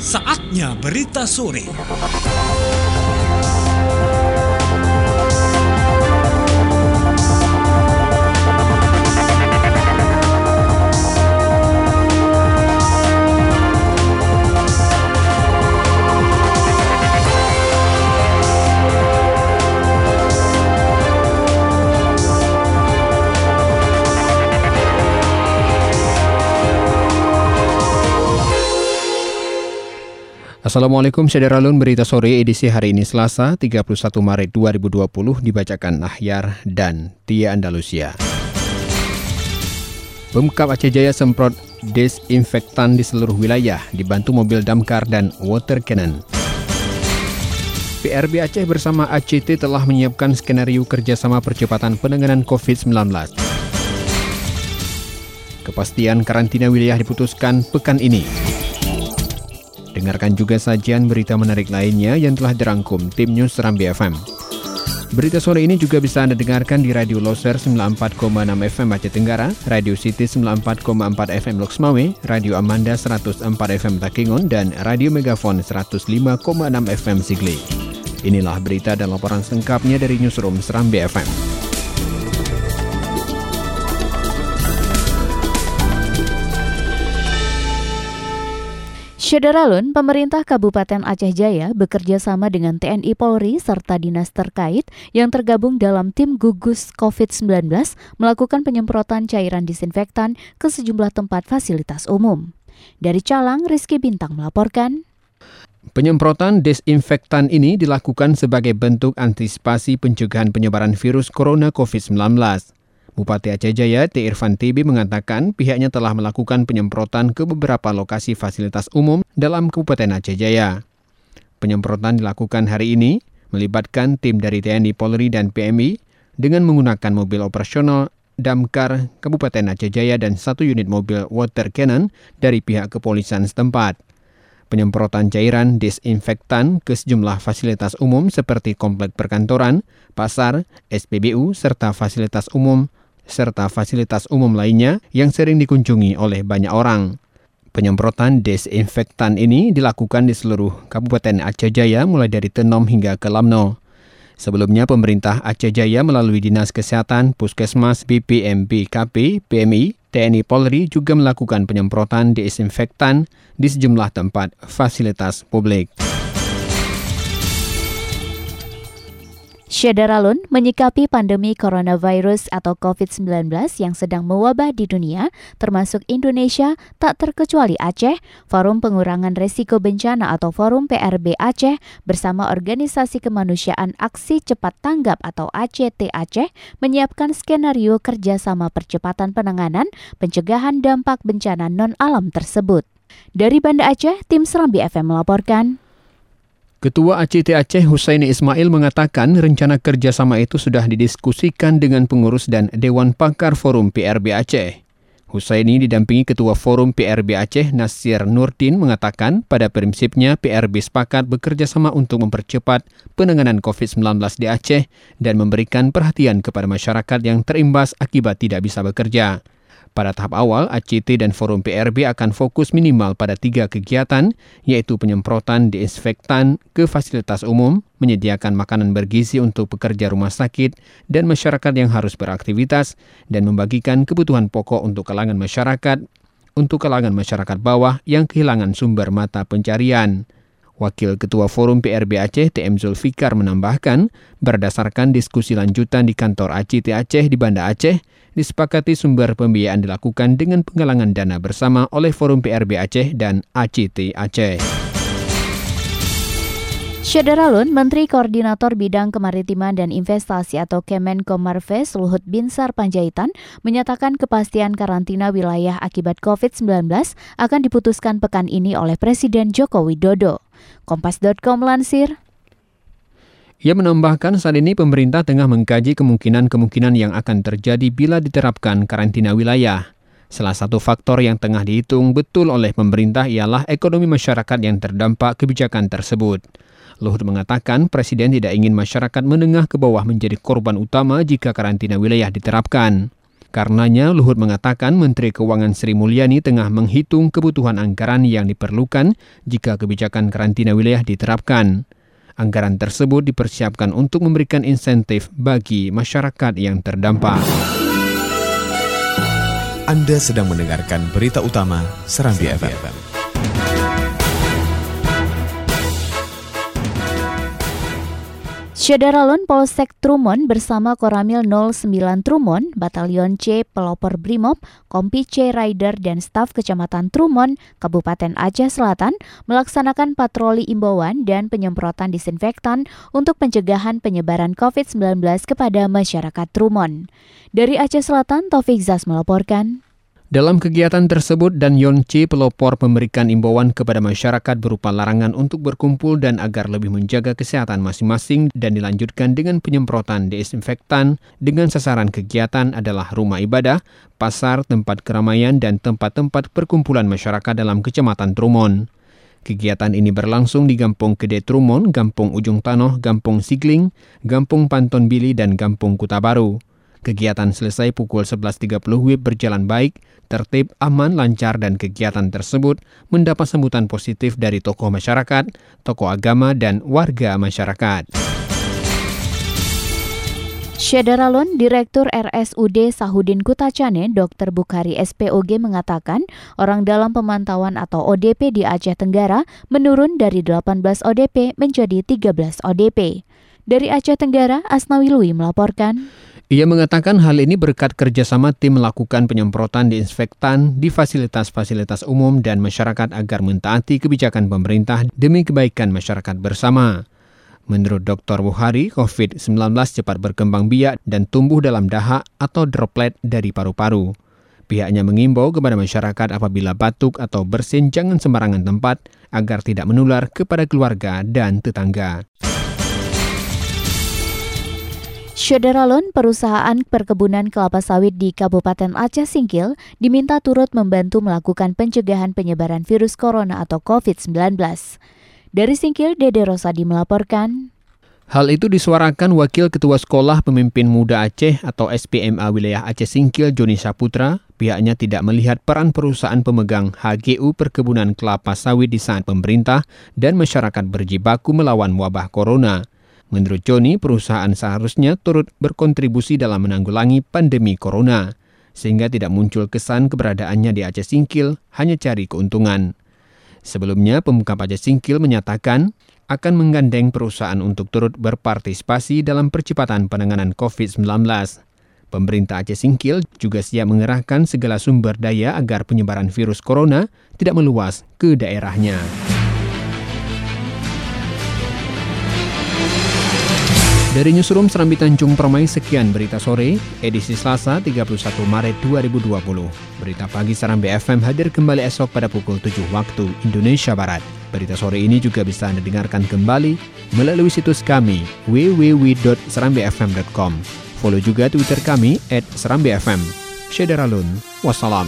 Saatnya berita sore. Assalamualaikum Syederalun Berita Sore edisi hari ini Selasa 31 Maret 2020 dibacakan Nahyar dan Tia Andalusia. Pemkap Aceh Jaya semprot desinfektan di seluruh wilayah dibantu mobil damkar dan water cannon. PRB Aceh bersama ACT telah menyiapkan skenario kerjasama percepatan penanganan COVID-19. Kepastian karantina wilayah diputuskan pekan ini. Dengarkan juga sajian berita menarik lainnya yang telah dirangkum tim News Serambi FM. Berita sore ini juga bisa Anda dengarkan di Radio Loser 94,6 FM Aceh Tenggara, Radio City 94,4 FM Loks Mawai, Radio Amanda 104 FM Takingon, dan Radio Megafon 105,6 FM Sigli. Inilah berita dan laporan sengkapnya dari Newsroom Serambi FM. Syederalun, pemerintah Kabupaten Aceh Jaya bekerja sama dengan TNI Polri serta dinas terkait yang tergabung dalam tim gugus COVID-19 melakukan penyemprotan cairan disinfektan ke sejumlah tempat fasilitas umum. Dari Calang, Rizky Bintang melaporkan. Penyemprotan desinfektan ini dilakukan sebagai bentuk antisipasi pencegahan penyebaran virus corona COVID-19. Bupati Aceh Jaya T. Irfan Tibi mengatakan pihaknya telah melakukan penyemprotan ke beberapa lokasi fasilitas umum dalam Kabupaten Aceh Jaya. Penyemprotan dilakukan hari ini melibatkan tim dari TNI Polri dan PMI dengan menggunakan mobil operasional damkar Kabupaten Aceh Jaya dan satu unit mobil water cannon dari pihak kepolisian setempat. Penyemprotan cairan disinfektan ke sejumlah fasilitas umum seperti komplek perkantoran, pasar, SPBU, serta fasilitas umum serta fasilitas umum lainnya yang sering dikunjungi oleh banyak orang. Penyemprotan desinfektan ini dilakukan di seluruh Kabupaten Aceh Jaya mulai dari Tenom hingga ke Lamno. Sebelumnya, pemerintah Aceh Jaya melalui Dinas Kesehatan, Puskesmas, BPMP, KP, PMI, TNI Polri juga melakukan penyemprotan desinfektan di sejumlah tempat fasilitas publik. Syederalun menyikapi pandemi coronavirus atau COVID-19 yang sedang mewabah di dunia, termasuk Indonesia, tak terkecuali Aceh, Forum Pengurangan Resiko Bencana atau Forum PRB Aceh bersama Organisasi Kemanusiaan Aksi Cepat Tanggap atau ACT Aceh menyiapkan skenario kerjasama percepatan penanganan pencegahan dampak bencana non-alam tersebut. Dari Banda Aceh, tim Serambi FM melaporkan. Ketua ACT Aceh Husaini Ismail mengatakan rencana kerjasama itu sudah didiskusikan dengan pengurus dan Dewan Pakar Forum PRB Aceh. Husaini didampingi Ketua Forum PRB Aceh Nasir Nurdin mengatakan pada prinsipnya PRB sepakat bekerja sama untuk mempercepat penanganan COVID-19 di Aceh dan memberikan perhatian kepada masyarakat yang terimbas akibat tidak bisa bekerja. Pada tahap awal, ACT dan Forum PRB akan fokus minimal pada tiga kegiatan, yaitu penyemprotan disinfektan ke fasilitas umum, menyediakan makanan bergizi untuk pekerja rumah sakit dan masyarakat yang harus beraktivitas, dan membagikan kebutuhan pokok untuk kalangan masyarakat, untuk kalangan masyarakat bawah yang kehilangan sumber mata pencarian. Wakil Ketua Forum PRB Aceh TM Zulfikar menambahkan, berdasarkan diskusi lanjutan di kantor ACT Aceh di Banda Aceh, disepakati sumber pembiayaan dilakukan dengan penggalangan dana bersama oleh Forum PRB Aceh dan ACT Aceh. Syederalun, Menteri Koordinator Bidang Kemaritiman dan Investasi atau Kemenko Marves Luhut Binsar Panjaitan menyatakan kepastian karantina wilayah akibat COVID-19 akan diputuskan pekan ini oleh Presiden Joko Widodo. Kompas.com lansir. Ia menambahkan saat ini pemerintah tengah mengkaji kemungkinan-kemungkinan yang akan terjadi bila diterapkan karantina wilayah. Salah satu faktor yang tengah dihitung betul oleh pemerintah ialah ekonomi masyarakat yang terdampak kebijakan tersebut. Luhut mengatakan Presiden tidak ingin masyarakat menengah ke bawah menjadi korban utama jika karantina wilayah diterapkan. Karenanya, Luhut mengatakan Menteri Keuangan Sri Mulyani tengah menghitung kebutuhan anggaran yang diperlukan jika kebijakan karantina wilayah diterapkan. Anggaran tersebut dipersiapkan untuk memberikan insentif bagi masyarakat yang terdampak. Anda sedang mendengarkan berita utama Serambi FM. Syederalun Polsek Trumon bersama Koramil 09 Trumon, Batalion C Pelopor Brimob, Kompi C Rider dan staf Kecamatan Trumon, Kabupaten Aceh Selatan melaksanakan patroli imbauan dan penyemprotan disinfektan untuk pencegahan penyebaran COVID-19 kepada masyarakat Trumon. Dari Aceh Selatan, Taufik Zas melaporkan. Dalam kegiatan tersebut, Dan Yonci pelopor memberikan imbauan kepada masyarakat berupa larangan untuk berkumpul dan agar lebih menjaga kesehatan masing-masing dan dilanjutkan dengan penyemprotan desinfektan dengan sasaran kegiatan adalah rumah ibadah, pasar, tempat keramaian, dan tempat-tempat perkumpulan masyarakat dalam Kecamatan Trumon. Kegiatan ini berlangsung di Gampung Kede Trumon, Gampung Ujung Tanoh, Gampung Sigling, Gampung Panton Bili, dan Gampung Kuta Baru. Kegiatan selesai pukul 11.30 WIB berjalan baik, tertib, aman, lancar, dan kegiatan tersebut mendapat sambutan positif dari tokoh masyarakat, tokoh agama, dan warga masyarakat. Syederalun, Direktur RSUD Sahudin Kutacane, Dr. Bukhari SPOG mengatakan orang dalam pemantauan atau ODP di Aceh Tenggara menurun dari 18 ODP menjadi 13 ODP. Dari Aceh Tenggara, Asnawi Lui melaporkan. Ia mengatakan hal ini berkat kerjasama tim melakukan penyemprotan disinfektan di fasilitas-fasilitas umum dan masyarakat agar mentaati kebijakan pemerintah demi kebaikan masyarakat bersama. Menurut Dr. Buhari, COVID-19 cepat berkembang biak dan tumbuh dalam dahak atau droplet dari paru-paru. Pihaknya mengimbau kepada masyarakat apabila batuk atau bersin jangan sembarangan tempat agar tidak menular kepada keluarga dan tetangga. Syederalun, perusahaan perkebunan kelapa sawit di Kabupaten Aceh Singkil, diminta turut membantu melakukan pencegahan penyebaran virus corona atau COVID-19. Dari Singkil, Dede Rosadi melaporkan. Hal itu disuarakan Wakil Ketua Sekolah Pemimpin Muda Aceh atau SPMA Wilayah Aceh Singkil Joni Saputra. Pihaknya tidak melihat peran perusahaan pemegang HGU perkebunan kelapa sawit di saat pemerintah dan masyarakat berjibaku melawan wabah corona. Menurut Joni, perusahaan seharusnya turut berkontribusi dalam menanggulangi pandemi corona, sehingga tidak muncul kesan keberadaannya di Aceh Singkil hanya cari keuntungan. Sebelumnya, pemuka Aceh Singkil menyatakan akan menggandeng perusahaan untuk turut berpartisipasi dalam percepatan penanganan COVID-19. Pemerintah Aceh Singkil juga siap mengerahkan segala sumber daya agar penyebaran virus corona tidak meluas ke daerahnya. Dari Newsroom Serambi Tanjung Permai, sekian berita sore, edisi Selasa 31 Maret 2020. Berita pagi Serambi FM hadir kembali esok pada pukul 7 waktu Indonesia Barat. Berita sore ini juga bisa Anda dengarkan kembali melalui situs kami www.serambifm.com. Follow juga Twitter kami at Serambi FM. Syederalun, wassalam.